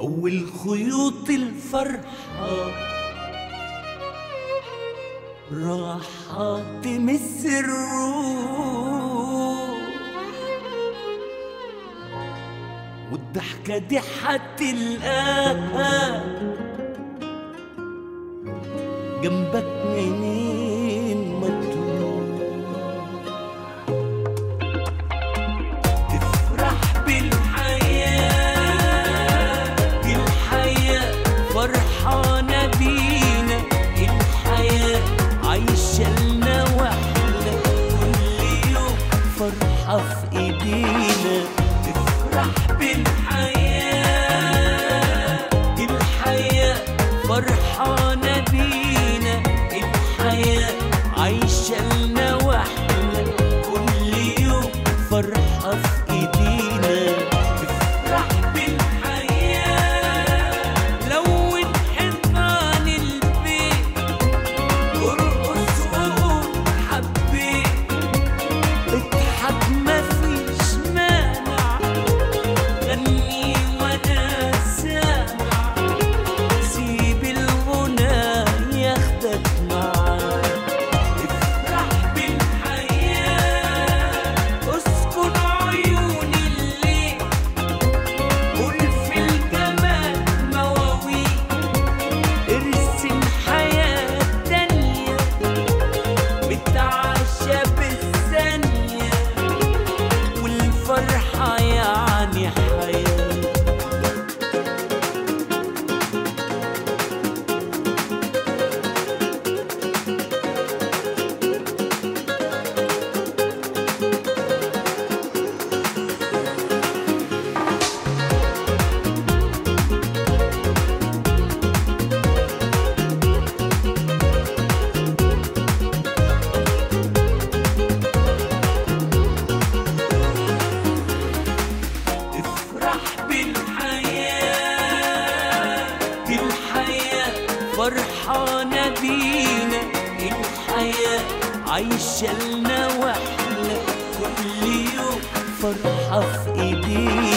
أول خيوط الفرحة. راحة تمس الروح. والضحكة دي حتلقاها جنبك منين؟ فرحانة. فرحانة بينا الحياة عايشة لنا وإحنا كل يوم فرحة في إيدينا.